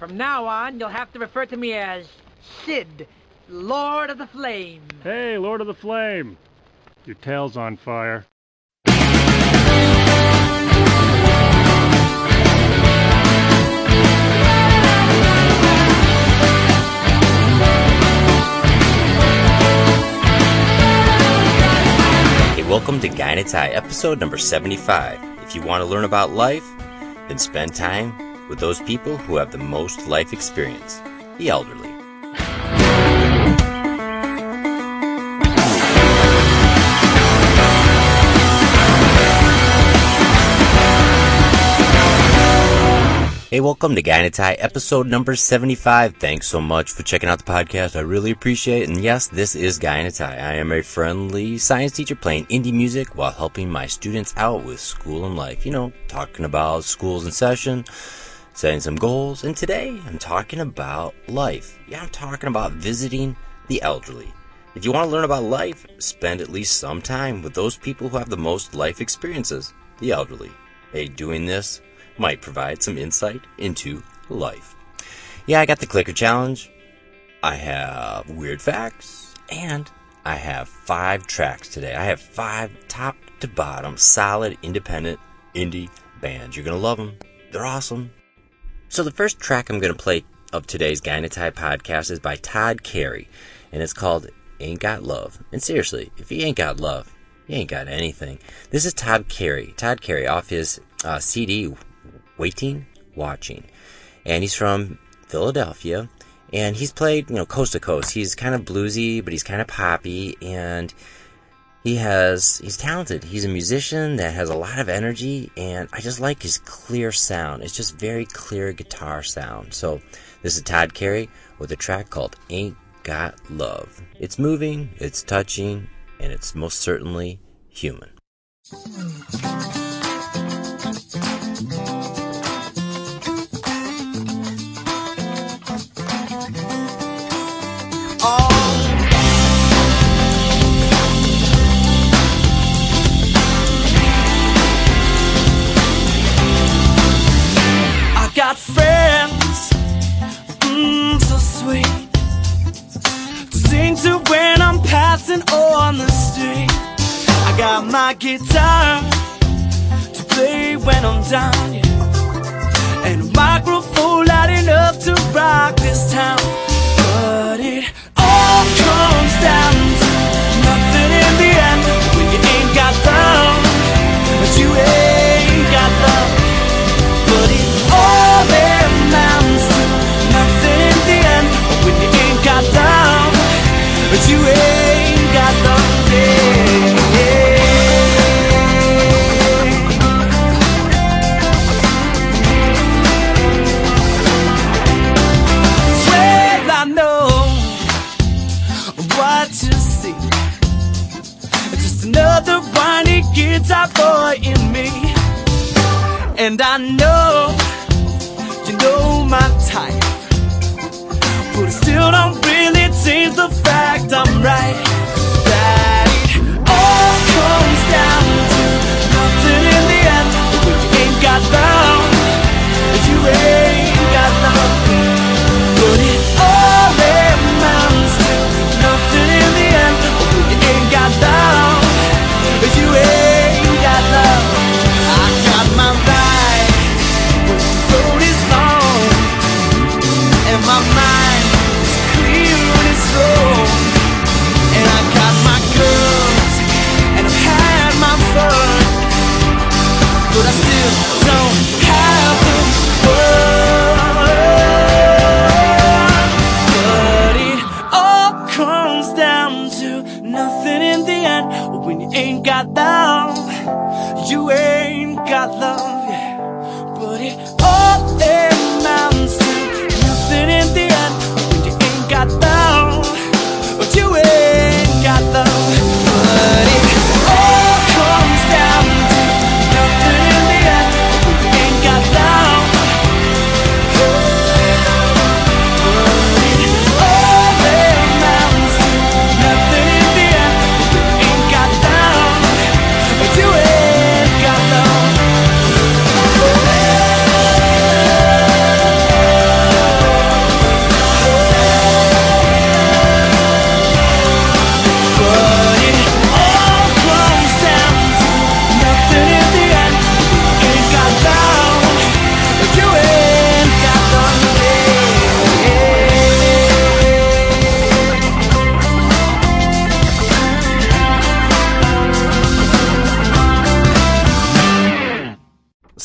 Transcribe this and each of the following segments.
From now on, you'll have to refer to me as Sid, Lord of the Flame. Hey, Lord of the Flame. Your tail's on fire. Hey, welcome to Guy in a episode number 75. If you want to learn about life, then spend time with those people who have the most life experience the elderly. Hey, welcome to Guy in a Tie, episode number 75. Thanks so much for checking out the podcast. I really appreciate it. And yes, this is Guy in a Tie. I am a friendly science teacher playing indie music while helping my students out with school and life. You know, talking about schools in session, setting some goals. And today I'm talking about life. Yeah, I'm talking about visiting the elderly. If you want to learn about life, spend at least some time with those people who have the most life experiences, the elderly. Hey, doing this might provide some insight into life. Yeah, I got the clicker challenge. I have weird facts and I have five tracks today. I have five top to bottom solid independent indie bands. You're going to love them. They're awesome. So the first track I'm going to play of today's Guy in podcast is by Todd Carey and it's called Ain't Got Love. And seriously, if you ain't got love, you ain't got anything. This is Todd Carey. Todd Carey off his uh, CD Waiting, Watching. And he's from Philadelphia. And he's played, you know, coast to coast. He's kind of bluesy, but he's kind of poppy. And he has, he's talented. He's a musician that has a lot of energy. And I just like his clear sound. It's just very clear guitar sound. So this is Todd Carey with a track called Ain't Got Love. It's moving, it's touching, and it's most certainly human. On the street. I got my guitar to play when I'm down. And a microphone loud enough to rock this town. But it all comes down I know you know my type. But it still don't really change the fact I'm right. That it all comes down to nothing in the end. When you ain't got love, you ain't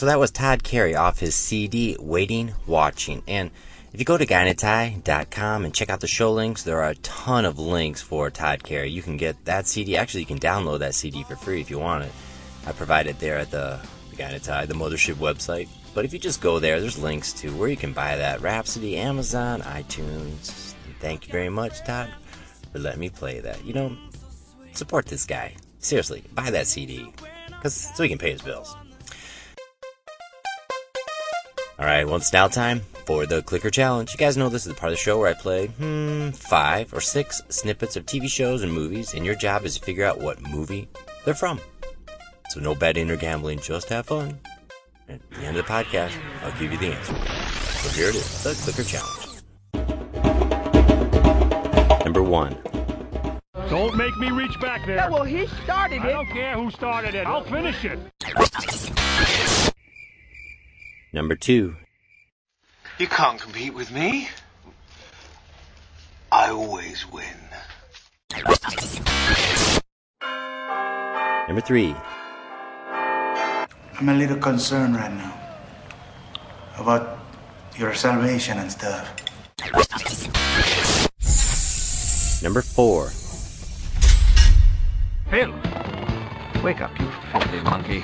so that was Todd Carey off his CD, Waiting, Watching. And if you go to guyinatie.com and check out the show links, there are a ton of links for Todd Carey. You can get that CD. Actually, you can download that CD for free if you want it. I provide it there at the, the in the Mothership website. But if you just go there, there's links to where you can buy that Rhapsody, Amazon, iTunes. And thank you very much, Todd, for letting me play that. You know, support this guy. Seriously, buy that CD. Cause, so he can pay his bills. Alright, well, it's now time for the Clicker Challenge. You guys know this is the part of the show where I play, hmm, five or six snippets of TV shows and movies, and your job is to figure out what movie they're from. So no betting or gambling, just have fun. At the end of the podcast, I'll give you the answer. So here it is, the Clicker Challenge. Number one. Don't make me reach back there. Yeah, well, he started it. I don't care who started it. I'll finish it. Number two. You can't compete with me. I always win. Number three. I'm a little concerned right now about your salvation and stuff. Number four. Phil, wake up, you filthy monkey.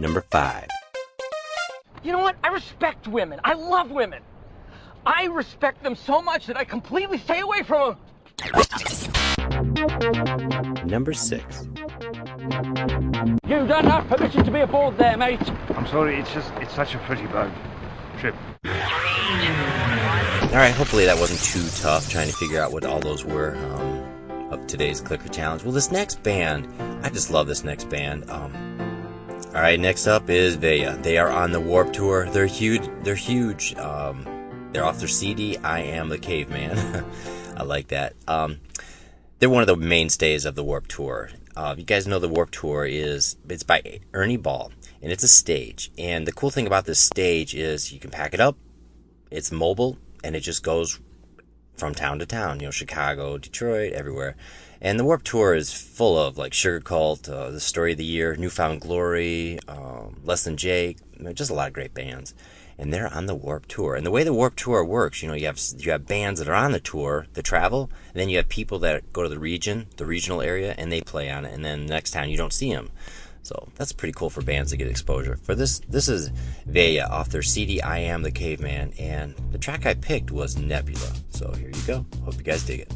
Number five. You know what? I respect women. I love women. I respect them so much that I completely stay away from them. Number six. You don't have permission to be aboard there, mate. I'm sorry, it's just, it's such a pretty boat. Trip. Alright, hopefully that wasn't too tough trying to figure out what all those were um, of today's Clicker Challenge. Well, this next band, I just love this next band. Um, Alright, next up is Vaya. They are on the Warp Tour. They're huge. They're huge. Um, they're off their CD, I Am the Caveman. I like that. Um, they're one of the mainstays of the Warp Tour. Uh, you guys know the Warp Tour is it's by Ernie Ball, and it's a stage. And the cool thing about this stage is you can pack it up. It's mobile, and it just goes from town to town. You know, Chicago, Detroit, everywhere. And the Warp Tour is full of like Sugarcult, uh, the Story of the Year, New Found Glory, um, Less Than Jake, just a lot of great bands and they're on the Warp Tour. And the way the Warp Tour works, you know, you have you have bands that are on the tour that travel, and then you have people that go to the region, the regional area, and they play on it. And then the next time you don't see them. So that's pretty cool for bands to get exposure. For this, this is Vaya off their CD "I Am the Caveman," and the track I picked was Nebula. So here you go. Hope you guys dig it.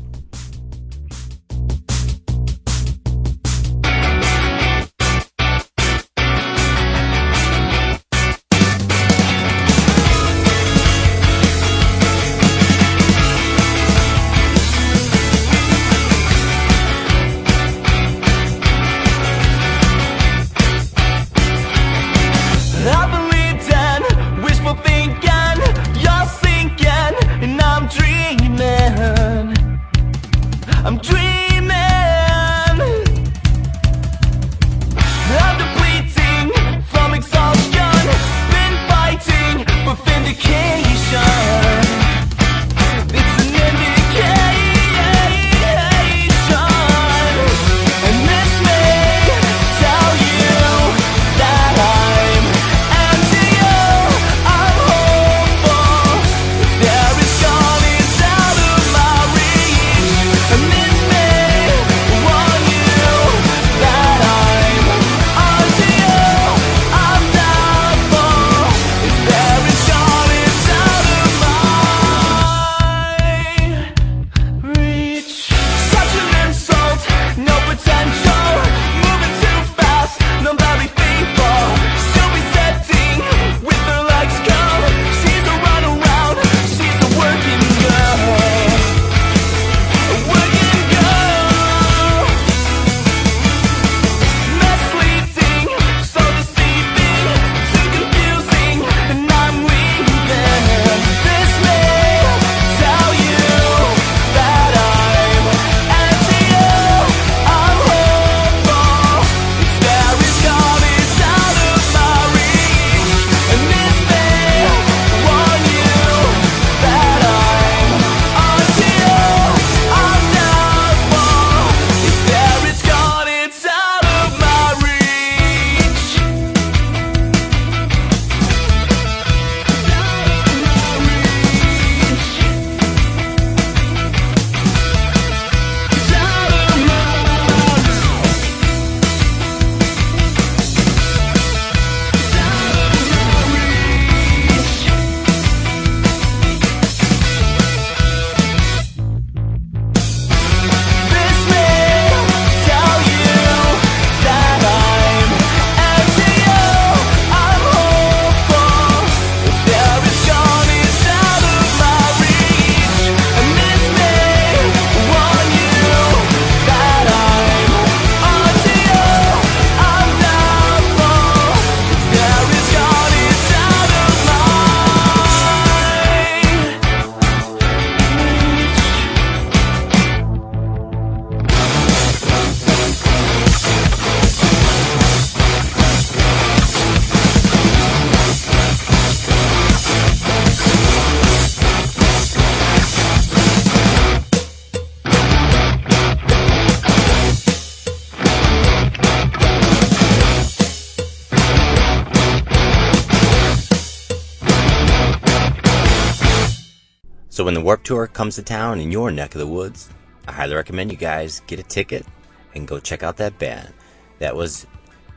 So when the Warp Tour comes to town in your neck of the woods, I highly recommend you guys get a ticket and go check out that band. That was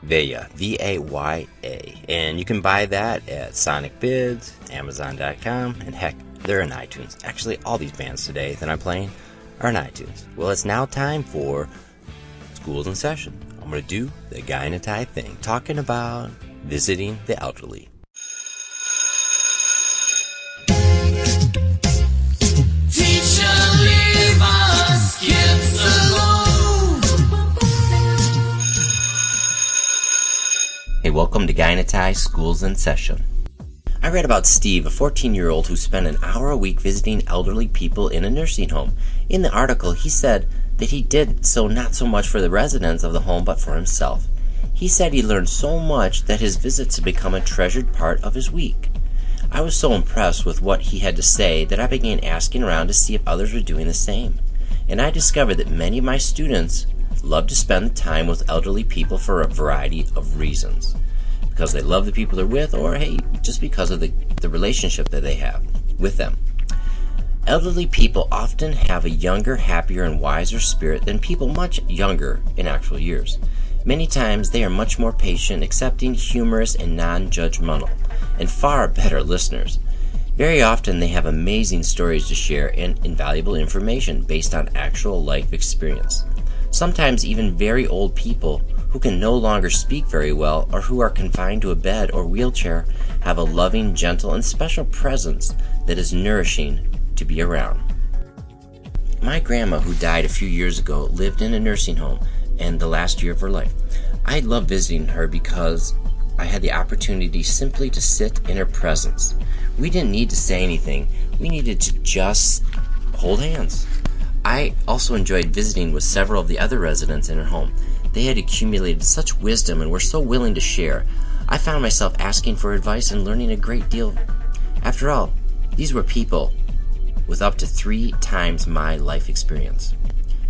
Vaya, V A Y A. And you can buy that at Sonicbids, Amazon.com, and heck, they're in iTunes. Actually, all these bands today that I'm playing are in iTunes. Well, it's now time for Schools in Session. I'm going to do the guy in a tie thing, talking about visiting the elderly. Alone. Hey, welcome to in Schools in Session. I read about Steve, a 14 year old who spent an hour a week visiting elderly people in a nursing home. In the article, he said that he did so not so much for the residents of the home but for himself. He said he learned so much that his visits had become a treasured part of his week. I was so impressed with what he had to say that I began asking around to see if others were doing the same. And I discovered that many of my students love to spend time with elderly people for a variety of reasons. Because they love the people they're with, or hey, just because of the, the relationship that they have with them. Elderly people often have a younger, happier, and wiser spirit than people much younger in actual years. Many times they are much more patient, accepting, humorous, and non judgmental, and far better listeners. Very often they have amazing stories to share and invaluable information based on actual life experience. Sometimes even very old people who can no longer speak very well or who are confined to a bed or wheelchair have a loving, gentle, and special presence that is nourishing to be around. My grandma, who died a few years ago, lived in a nursing home and the last year of her life. I love visiting her because I had the opportunity simply to sit in her presence. We didn't need to say anything, we needed to just hold hands. I also enjoyed visiting with several of the other residents in her home. They had accumulated such wisdom and were so willing to share. I found myself asking for advice and learning a great deal. After all, these were people with up to three times my life experience.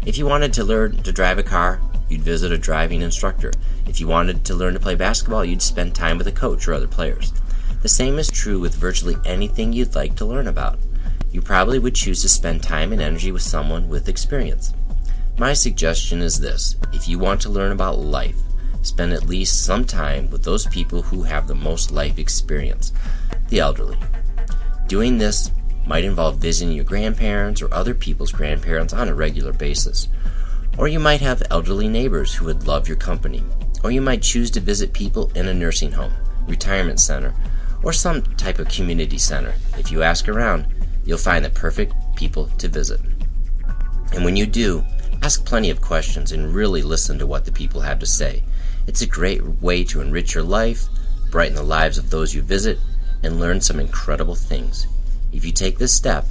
If you wanted to learn to drive a car, you'd visit a driving instructor. If you wanted to learn to play basketball, you'd spend time with a coach or other players. The same is true with virtually anything you'd like to learn about. You probably would choose to spend time and energy with someone with experience. My suggestion is this if you want to learn about life, spend at least some time with those people who have the most life experience, the elderly. Doing this might involve visiting your grandparents or other people's grandparents on a regular basis. Or you might have elderly neighbors who would love your company. Or you might choose to visit people in a nursing home, retirement center, or some type of community center. If you ask around, you'll find the perfect people to visit. And when you do, ask plenty of questions and really listen to what the people have to say. It's a great way to enrich your life, brighten the lives of those you visit, and learn some incredible things. If you take this step,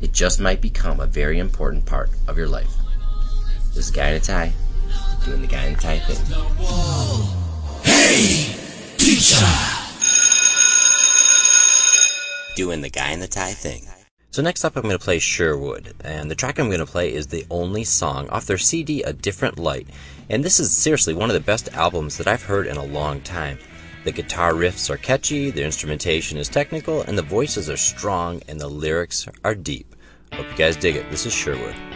it just might become a very important part of your life. This is Guy in a Tie, doing the Guy in a Tie thing. Hey, teacher. Doing the guy in the tie thing. So next up I'm going to play Sherwood, and the track I'm going to play is the only song off their CD A Different Light. And this is seriously one of the best albums that I've heard in a long time. The guitar riffs are catchy, the instrumentation is technical, and the voices are strong and the lyrics are deep. Hope you guys dig it. This is Sherwood.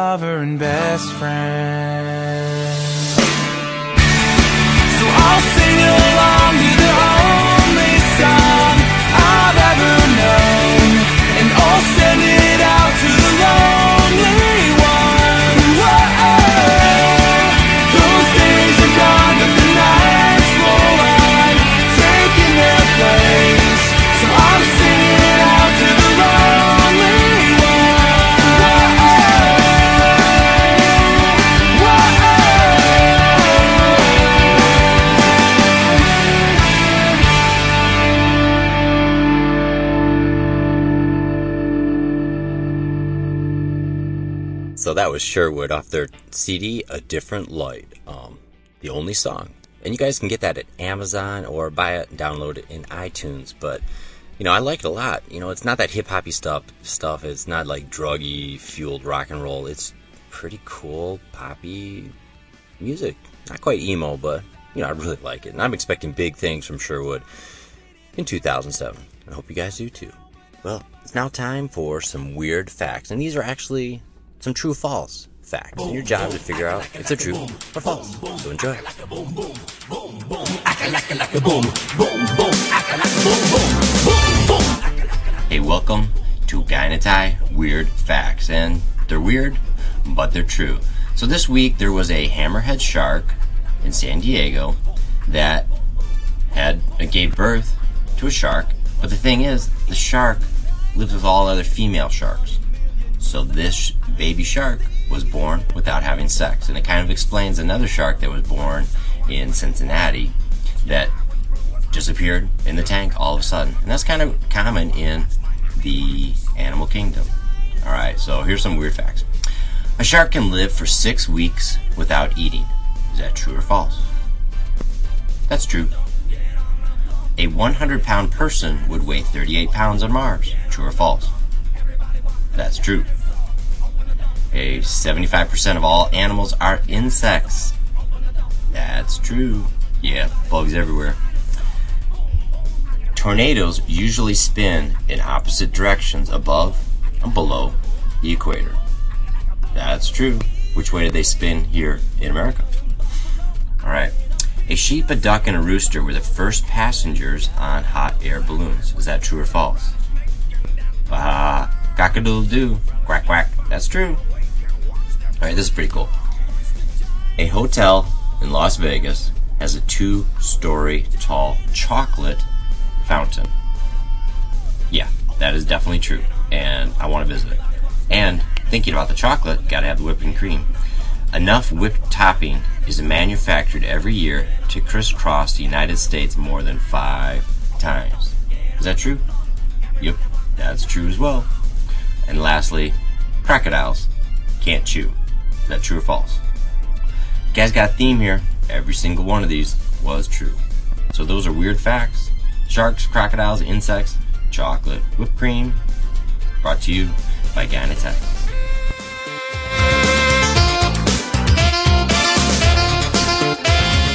Lover and best friend. So I'll sing was Sherwood off their CD, A Different Light. Um, the only song. And you guys can get that at Amazon or buy it and download it in iTunes. But, you know, I like it a lot. You know, it's not that hip hoppy stuff, stuff. It's not like druggy, fueled rock and roll. It's pretty cool, poppy music. Not quite emo, but, you know, I really like it. And I'm expecting big things from Sherwood in 2007. I hope you guys do too. Well, it's now time for some weird facts. And these are actually some true false facts. And your job to figure out if they're true or false. So enjoy. Hey, welcome to Tie Weird Facts. And they're weird, but they're true. So this week there was a hammerhead shark in San Diego that had uh, gave birth to a shark. But the thing is, the shark lives with all other female sharks. So this baby shark was born without having sex. And it kind of explains another shark that was born in Cincinnati that disappeared in the tank all of a sudden. And that's kind of common in the animal kingdom. All right, so here's some weird facts. A shark can live for six weeks without eating. Is that true or false? That's true. A 100 pound person would weigh 38 pounds on Mars. True or false? That's true. A 75% of all animals are insects. That's true. Yeah, bugs everywhere. Tornadoes usually spin in opposite directions above and below the equator. That's true. Which way did they spin here in America? All right. A sheep, a duck, and a rooster were the first passengers on hot air balloons. Is that true or false? Ah, cockadoodle doo. Quack quack. That's true. All right, this is pretty cool. A hotel in Las Vegas has a two story tall chocolate fountain. Yeah, that is definitely true, and I want to visit it. And thinking about the chocolate, gotta have the whipping cream. Enough whipped topping is manufactured every year to crisscross the United States more than five times. Is that true? Yep, that's true as well. And lastly, crocodiles can't chew. Is that true or false? You guys got a theme here. Every single one of these was true. So those are weird facts. Sharks, crocodiles, insects, chocolate, whipped cream. Brought to you by Guyinatie.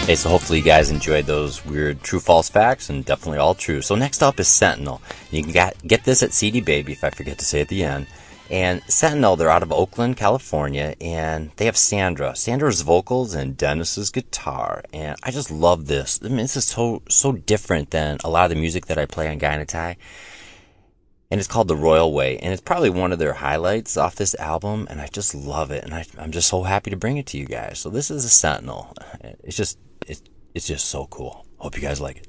Hey, so hopefully you guys enjoyed those weird true false facts and definitely all true. So next up is Sentinel. You can get, get this at CD Baby if I forget to say at the end. And Sentinel, they're out of Oakland, California, and they have Sandra. Sandra's vocals and Dennis's guitar. And I just love this. I mean, this is so, so different than a lot of the music that I play on Tie. And it's called The Royal Way. And it's probably one of their highlights off this album. And I just love it. And I, I'm just so happy to bring it to you guys. So this is a Sentinel. It's just, it's, it's just so cool. Hope you guys like it.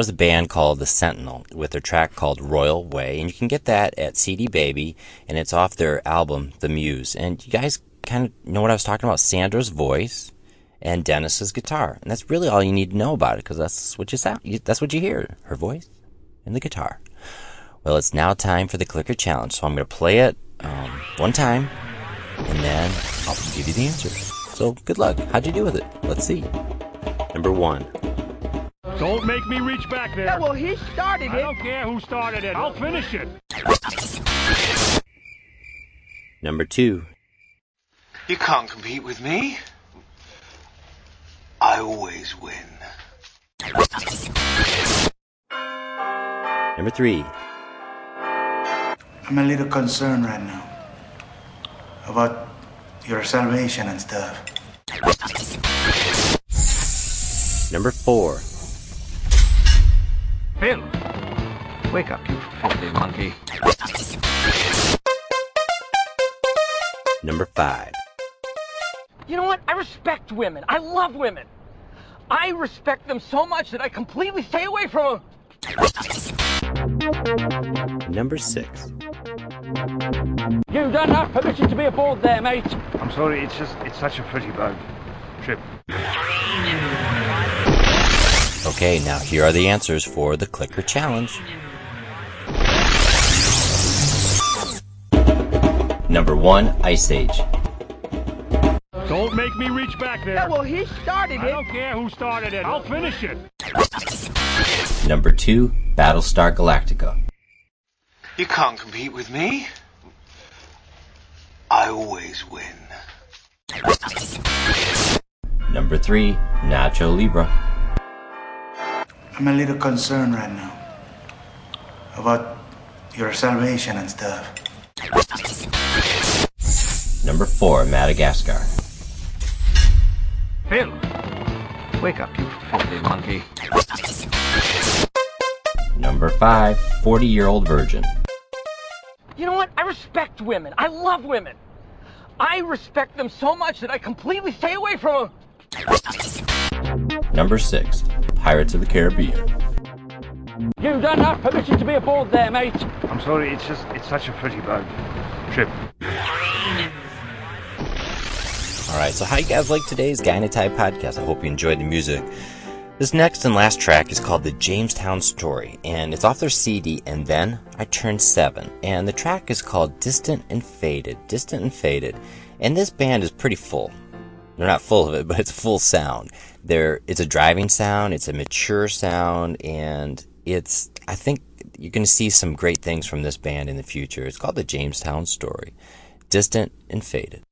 Was a band called The Sentinel with their track called Royal Way, and you can get that at CD Baby, and it's off their album The Muse. And you guys kind of know what I was talking about: Sandra's voice and Dennis's guitar, and that's really all you need to know about it because that's what you sound. That's what you hear: her voice and the guitar. Well, it's now time for the clicker challenge, so I'm going to play it um, one time, and then I'll give you the answers. So good luck. How'd you do with it? Let's see. Number one. Don't make me reach back there. Yeah, well, he started it. I don't care who started it. I'll finish it. Number two. You can't compete with me. I always win. Number three. I'm a little concerned right now about your salvation and stuff. Number four. Phil! Wake up, you filthy monkey. Number five. You know what? I respect women. I love women. I respect them so much that I completely stay away from them. Number six. You don't have permission to be aboard there, mate. I'm sorry, it's just, it's such a pretty boat. Trip. Okay, now here are the answers for the clicker challenge. Number one, Ice Age. Don't make me reach back there. Yeah, well, he started it. I don't care who started it. I'll finish it. Number two, Battlestar Galactica. You can't compete with me. I always win. Number three, Nacho Libre. I'm a little concerned right now about your salvation and stuff. Number four, Madagascar. Phil! Wake up, you filthy monkey. Number five, 40 year old virgin. You know what? I respect women. I love women. I respect them so much that I completely stay away from them. Number six, Pirates of the Caribbean. You don't have permission to be aboard there, mate. I'm sorry, it's just, it's such a pretty boat. Trip. Alright, so how you guys like today's Guy in podcast? I hope you enjoyed the music. This next and last track is called The Jamestown Story, and it's off their CD, and then I turned seven. And the track is called Distant and Faded. Distant and Faded. And this band is pretty full. They're not full of it, but it's full sound. There, it's a driving sound, it's a mature sound, and it's, I think you're going to see some great things from this band in the future. It's called The Jamestown Story. Distant and Faded.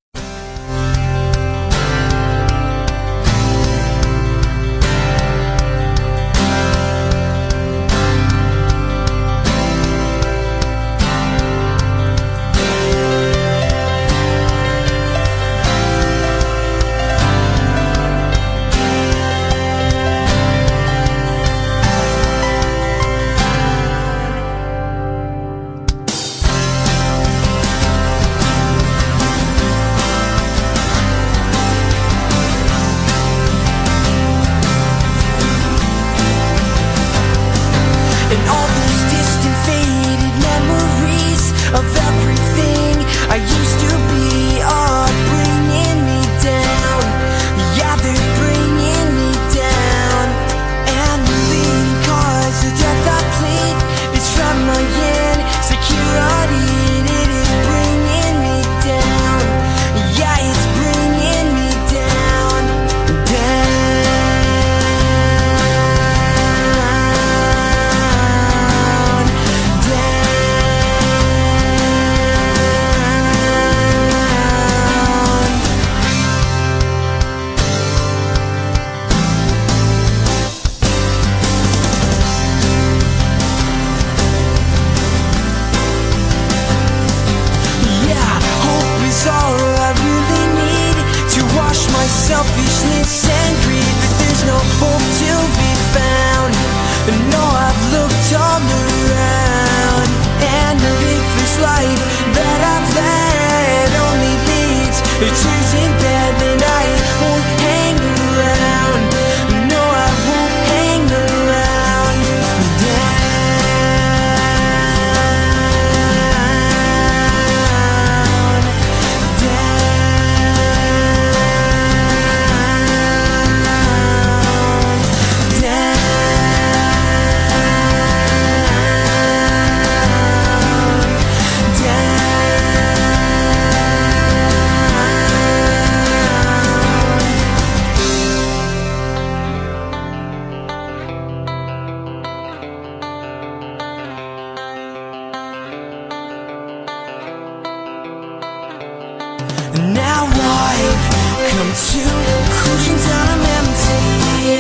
And I'm empty?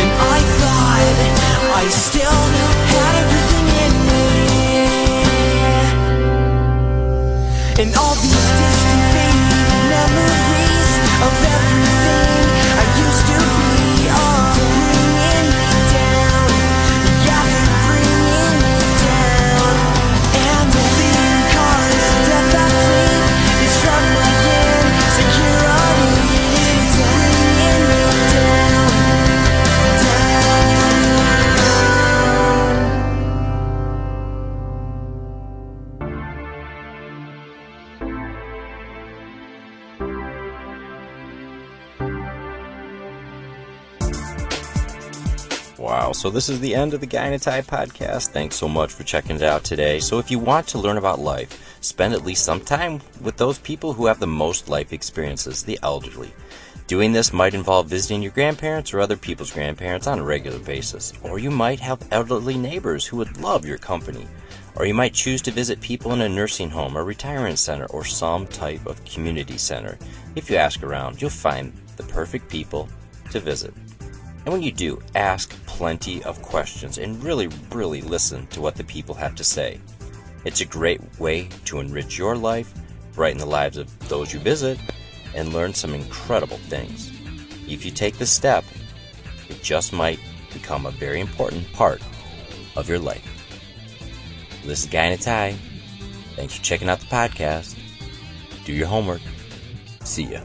And I thought I still had everything in me. And all these so this is the end of the a Tie podcast. Thanks so much for checking it out today. So if you want to learn about life, spend at least some time with those people who have the most life experiences, the elderly. Doing this might involve visiting your grandparents or other people's grandparents on a regular basis. Or you might have elderly neighbors who would love your company. Or you might choose to visit people in a nursing home or retirement center or some type of community center. If you ask around, you'll find the perfect people to visit. And when you do, ask plenty of questions and really, really listen to what the people have to say. It's a great way to enrich your life, brighten the lives of those you visit, and learn some incredible things. If you take this step, it just might become a very important part of your life. This is Guy in a Tie. Thanks for checking out the podcast. Do your homework. See ya.